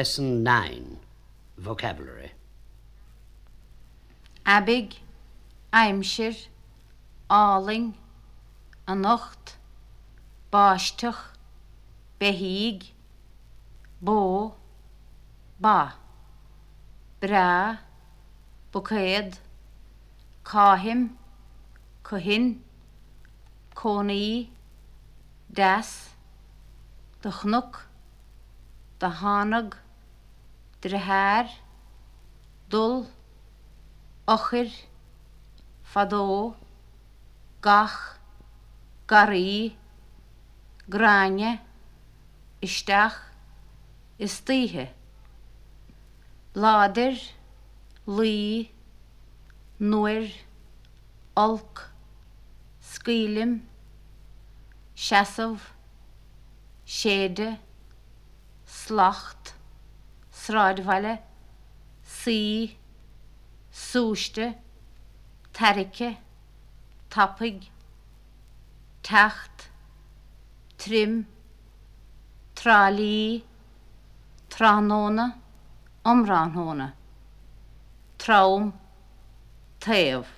Lesson 9 Vocabulary. Abig, aimsir, áling, anocht, báisteach, behíig, bó, ba, bra, bucéad, cáhim, cohin, cónaí, das, de chnuk, de drehair, dul, ochir, fadó, gach, garí, gráine, isteach, istíthe. Ládir, lí, nuir, olc, scílim, seasamh, séide, slacht, sráidhhaile, sí, súiste, tarice, tapig, techt, trim, trálíí, tránóna, omránóna, Traum, taobh.